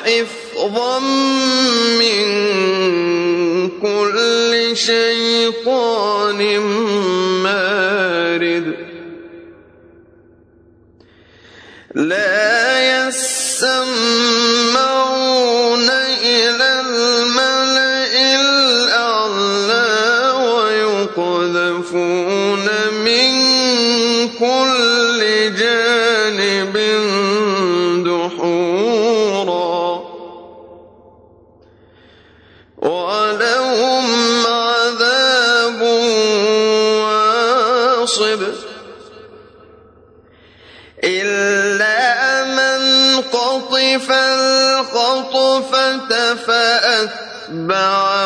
وحفظا من كل شيطان مارد. لا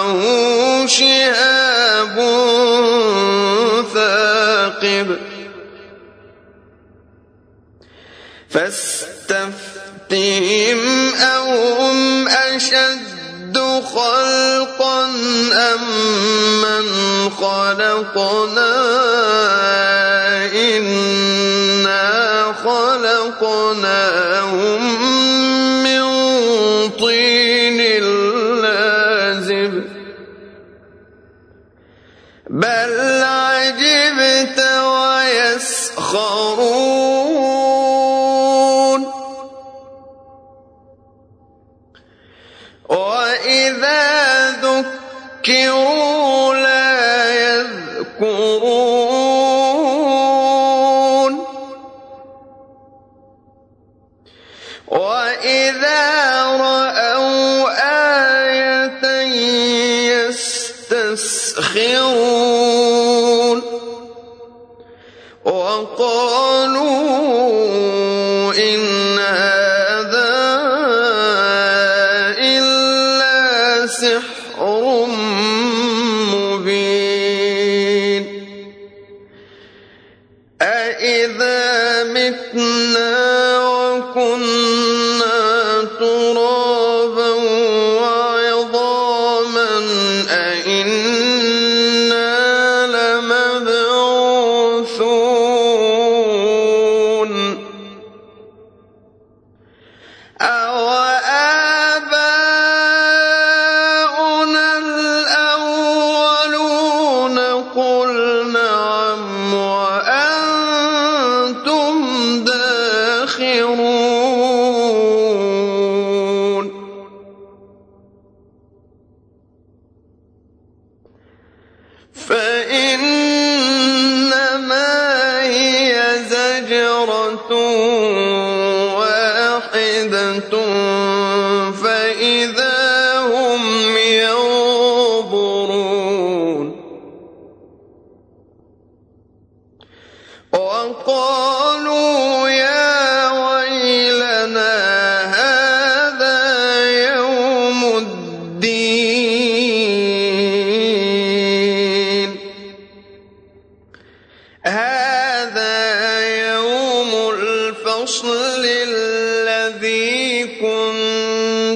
فأتبعه شهاب ثاقب. فاستفتهم أهم أشد خلقا أم من خلقنا إنا خلقناهم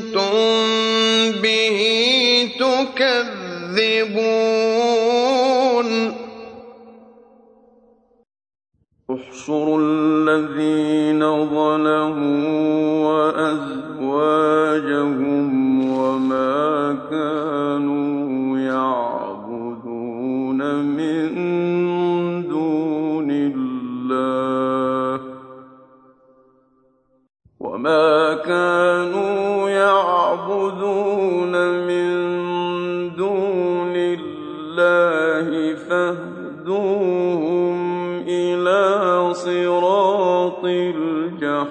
كنتم به تكذبون.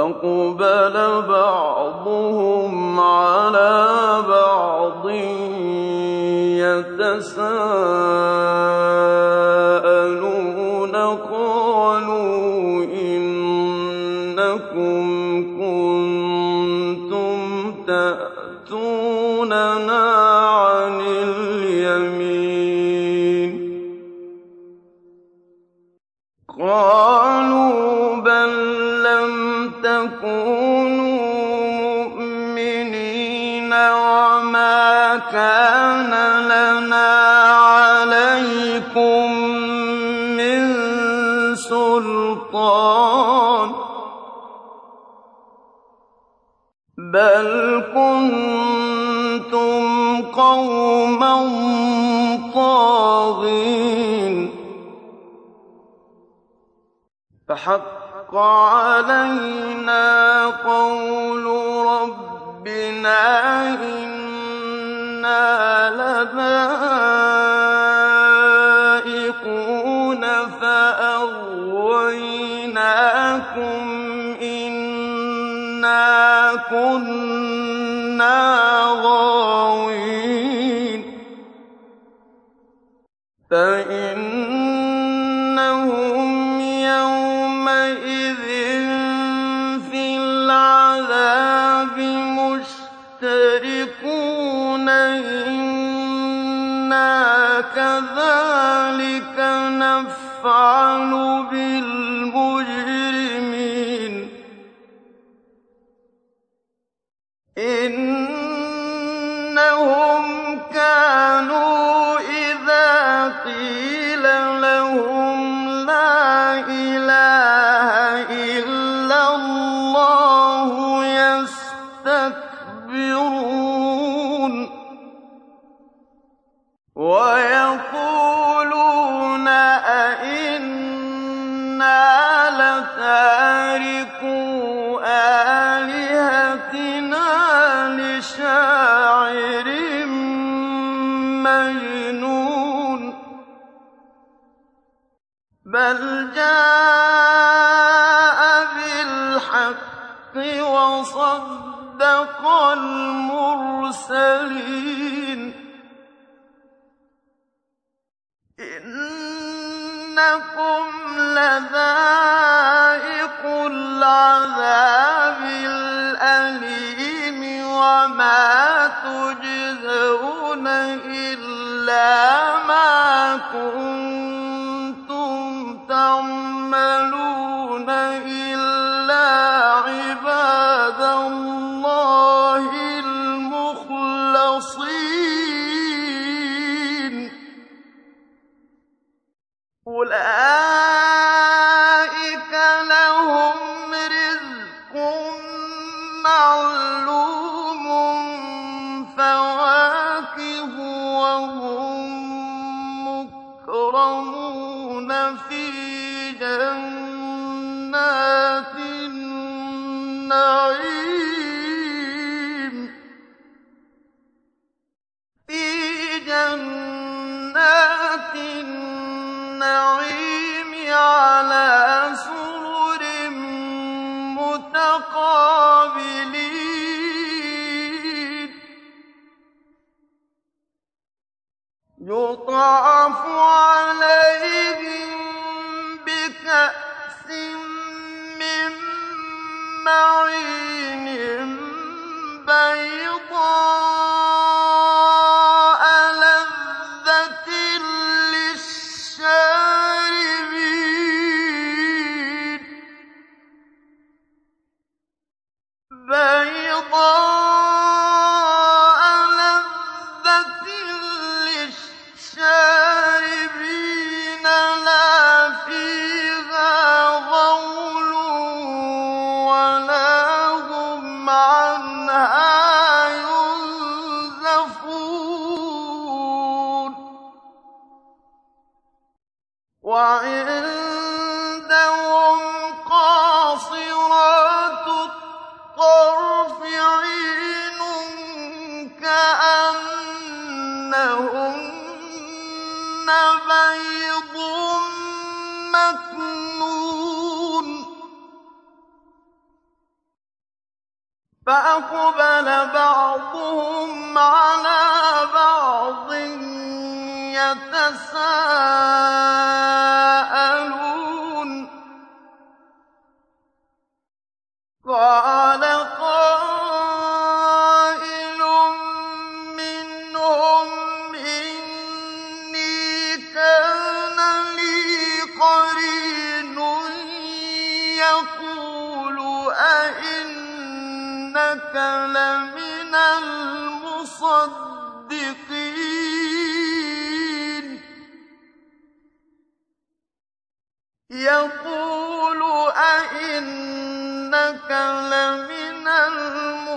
وأقبل بعضهم على بعض يتساءلون قالوا إنكم قوما طاغين. فحق علينا قول ربنا إنا لذائقون فأغويناكم إنا كنا كذلك نفعل بالمجرمين آلهتنا لشاعر مجنون. بل جاء بالحق وصدق المرسلين. تجزون إلا ما كنتم تعملون. مكرمون في جنات النعيم أنهار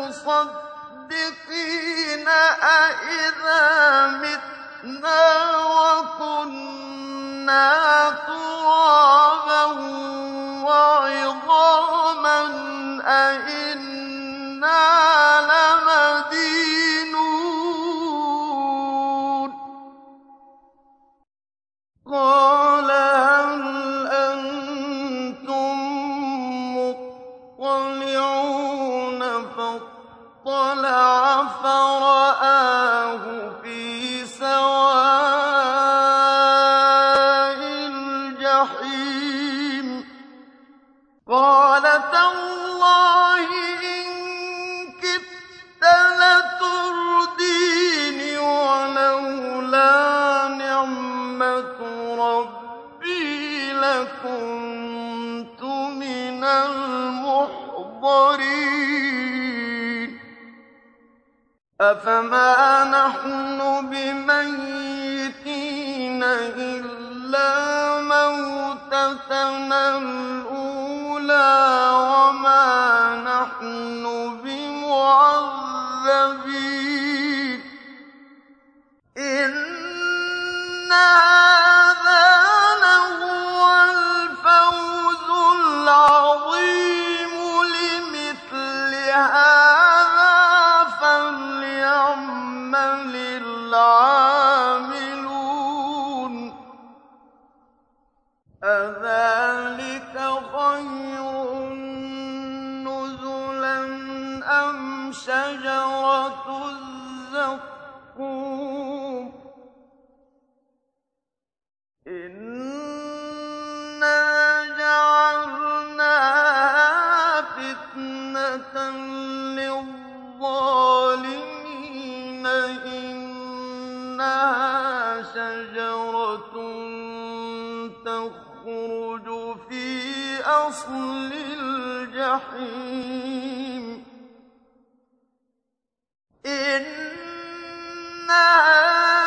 الْمُصَدِّقِينَ أَإِذَا مِتْنَا وَكُنَّا تُرَابًا وَعِظَامًا أَإِنَّا أَفَمَا نَحْنُ بِمَيِّتِينَ إِلَّا مَوْتَتَنَا الْأُولَىٰ وَمَا نَحْنُ بِمُعَذَّبِينَ أَصْلِ الْجَحِيمِ إِنَّهَا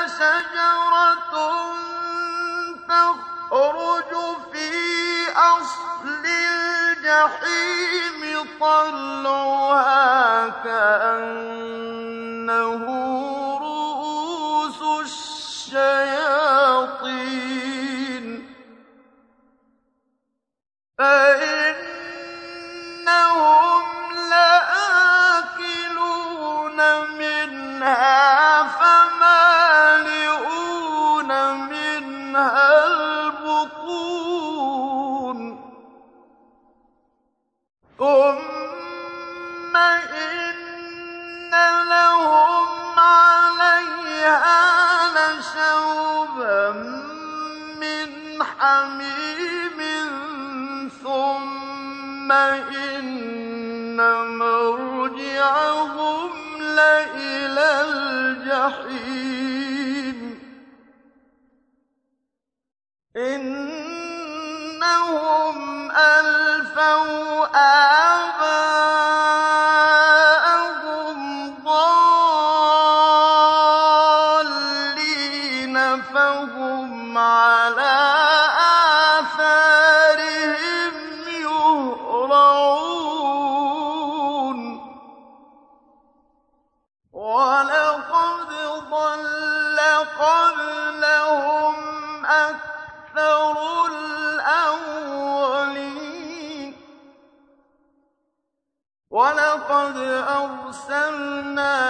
شَجَرَةٌ تَخْرُجُ فِي أَصْلِ الْجَحِيمِ طَلْعُهَا كَأَنَّهُ فَإِنَّهُمْ لَآكِلُونَ مِنْهَا فَمَالِئُونَ مِنْهَا الْبُطُونَ. ثُمَّ إِنَّ لَهُمْ عَلَيْهَا لَشَوْبًا مِّنْ حَمِيمٍ ثُمَّ إِنَّ مَرْجِعَهُمْ الْجَحِيمِ. إِنَّهُمْ أَلْفَوْا آبَاءَهُمْ أَرْسَلْنَا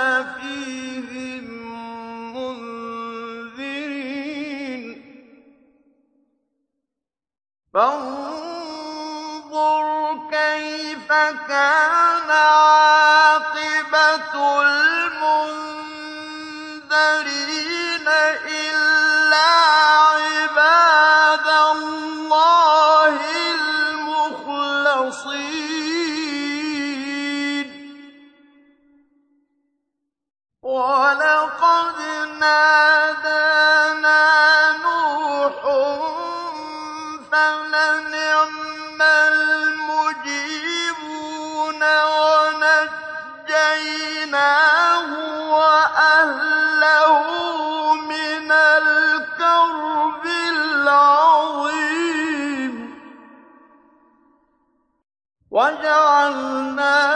وَلَقَدْ نَادَانَا نُوحٌ فَلَنِعْمَ الْمُجِيبُونَ وَنَجَّيْنَاهُ وَأَهْلَهُ مِنَ الْكَرْبِ الْعَظِيمِ. وَجَعَلْنَا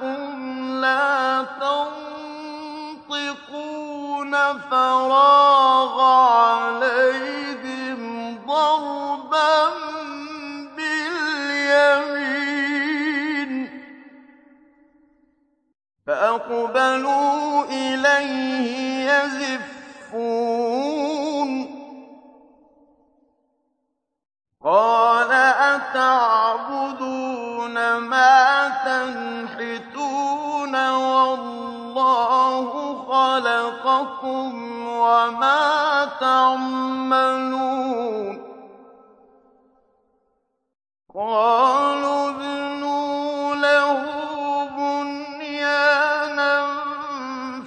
لَكُمْ لَا تَنطِقُونَ فَرَاغَ عَلَيْهِمْ ضَرْبًا بِالْيَمِينِ فَأَقْبَلُوا إِلَيْهِ يَزِفُّونَ قَالَ أَتَعْبُدُونَ مَا تَنْحِتُونَ خَلَقَكُمْ وَمَا تَعْمَلُونَ قَالُوا ابْنُوا لَهُ بُنْيَانًا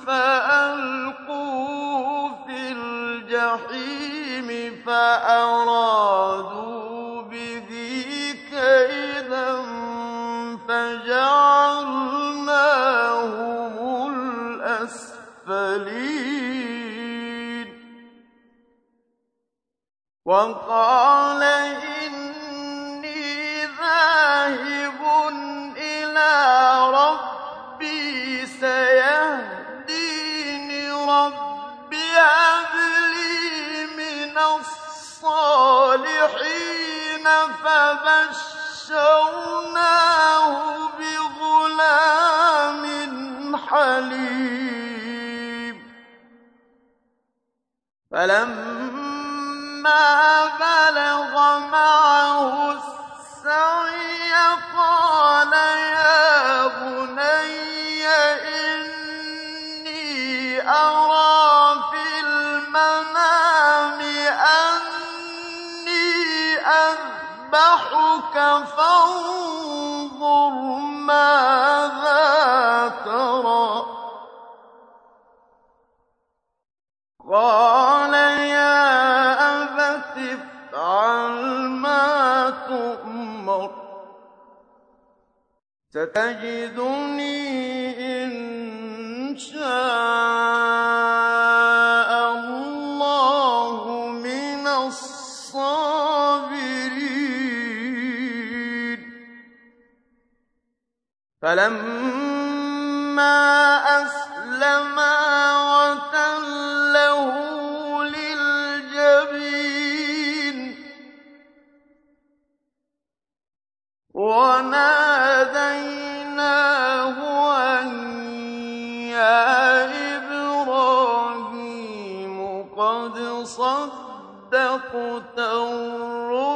فَأَلْقُوهُ فِي الْجَحِيمِ وَقَالَ إِنِّي ذَاهِبٌ إِلَىٰ رَبِّي سَيَهْدِينِ رَبِّ هَبْ لِي مِنَ الصَّالِحِينَ فَبَشَّرْنَاهُ بِغُلَامٍ حَلِيمٍ. فَلَمَّا بَلَغَ مَعَهُ السَّعْيَ قَالَ ستجدني صدقت الرؤيا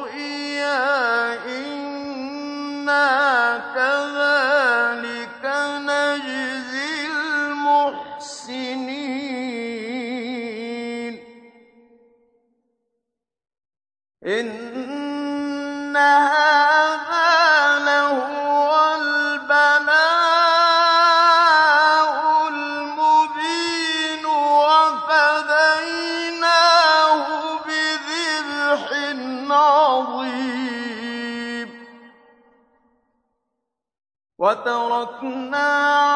وتركنا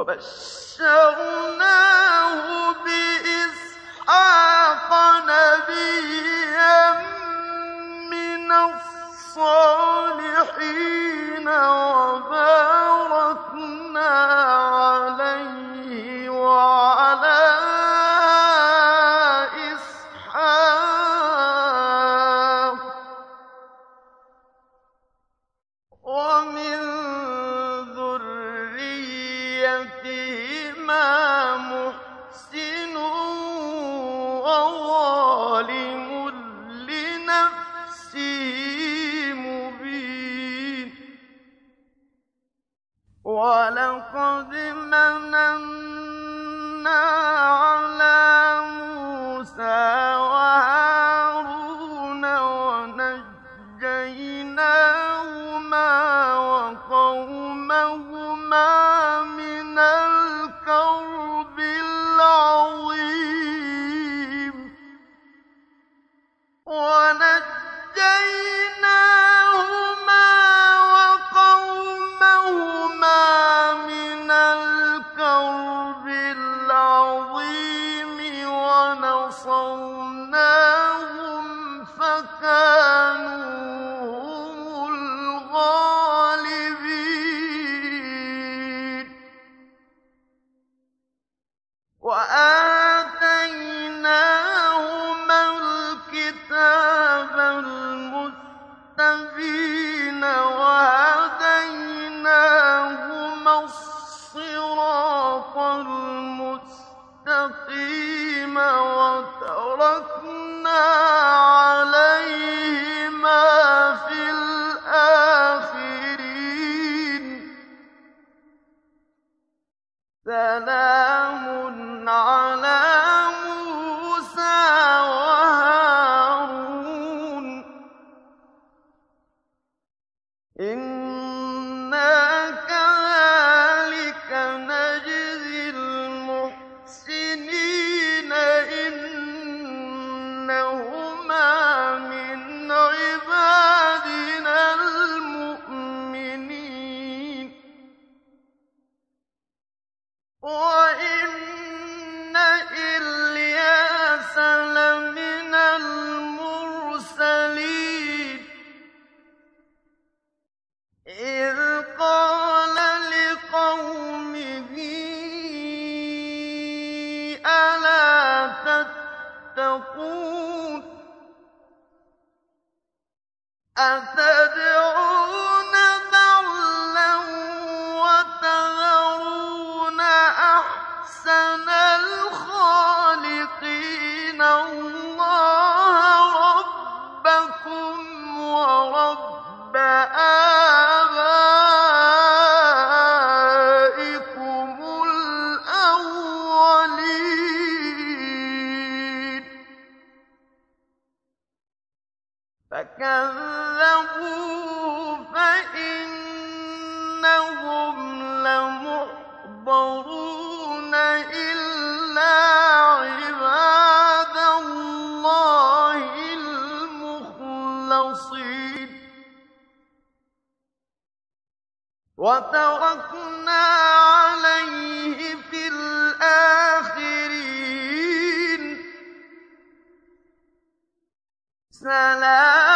وبشرناه ونجيناهما فإنهم لمحضرون إلا عباد الله المخلصين. وتركنا عليه في الآخرة السلام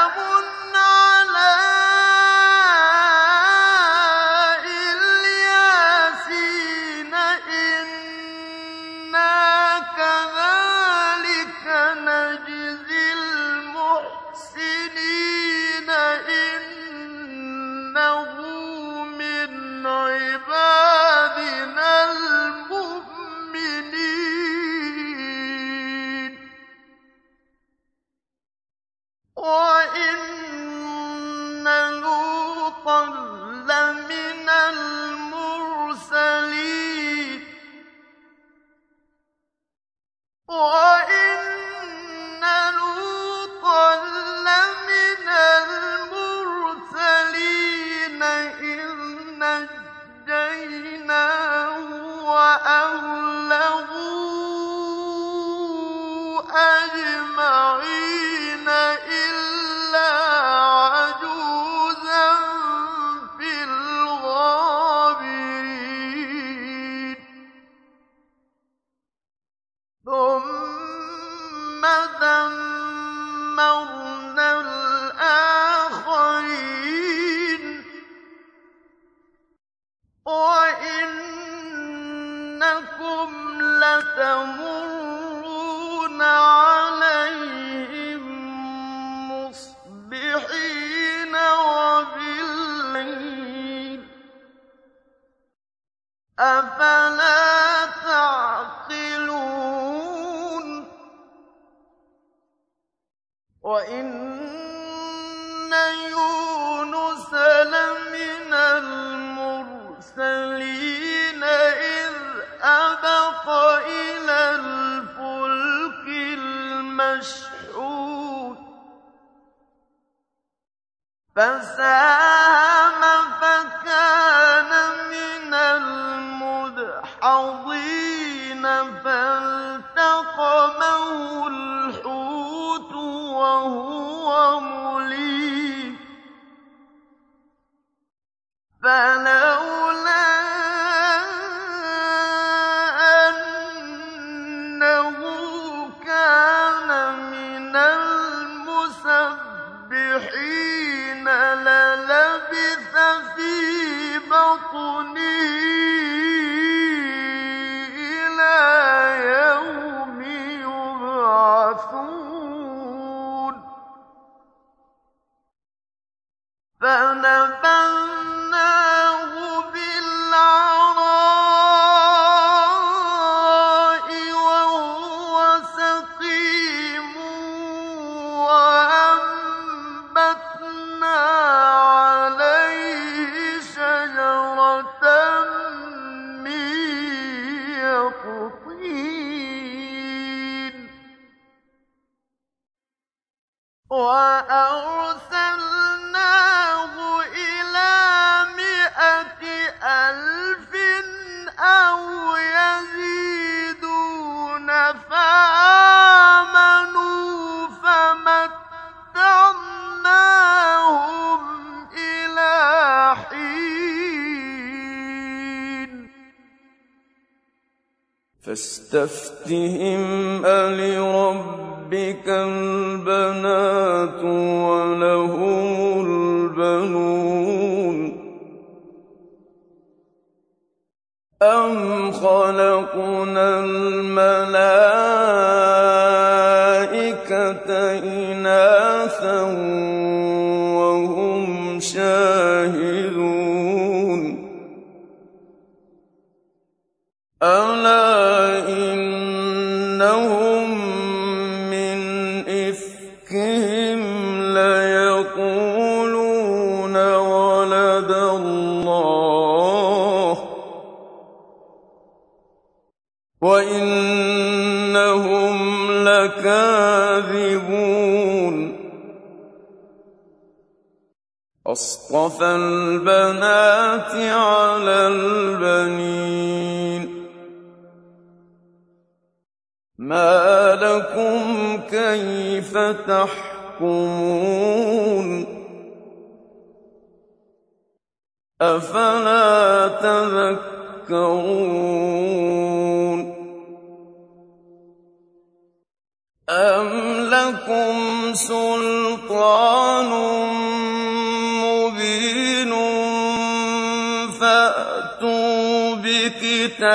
فساد the يَقُولُونَ وَلَدَ اللَّهُ وَإِنَّهُمْ لَكَاذِبُونَ. أَصْطَفَى الْبَنَاتِ عَلَى الْبَنِينَ. مَا لَكُمْ كَيْفَ تَحْكُمُونَ؟ أفلا تذكرون؟ أَمْ لَكُمْ سُلْطَانٌ مُّبِينٌ؟ فَأْتُوا بِكِتَابِكُمْ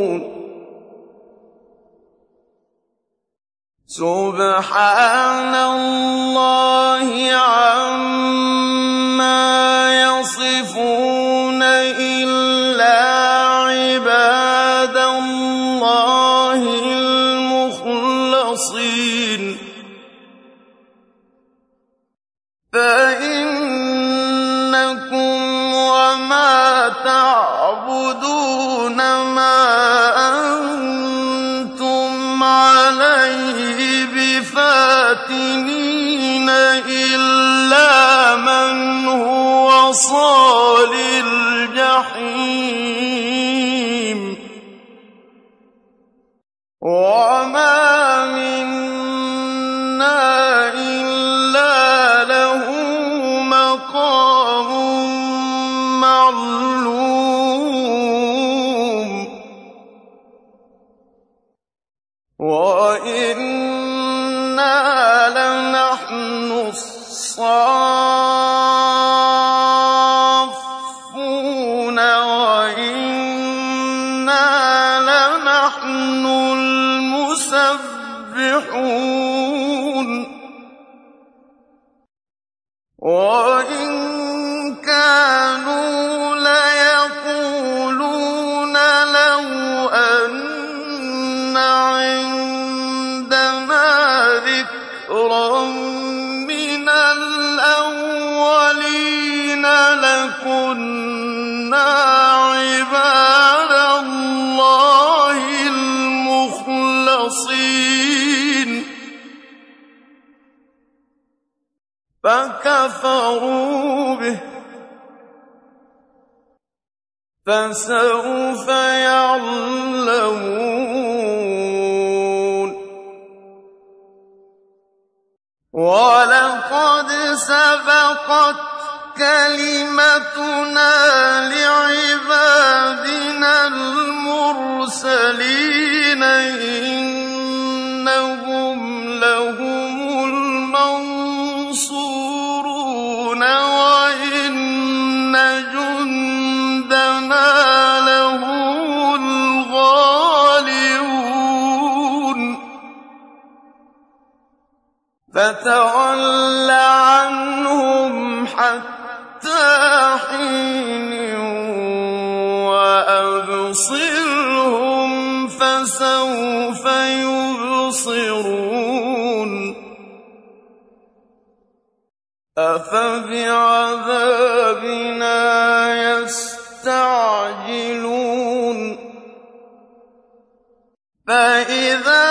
سُبْحَانَ اللَّهِ عَمَّا هُوَ صَالِ الْجَحِيمِ. فَكَفَرُوا بِهِ ۖ. فَسَوْفَ يَعْلَمُونَ. وَلَقَدْ سَبَقَتْ كَلِمَتُنَا لِعِبَادِنَا فَتَوَلَّ عَنْهُمْ حَتَّىٰ حِينٍ وَأَبْصِرْهُمْ فَسَوْفَ يُبْصِرُونَ أَفَبِعَذَابِنَا يَسْتَعْجِلُونَ فَإِذَا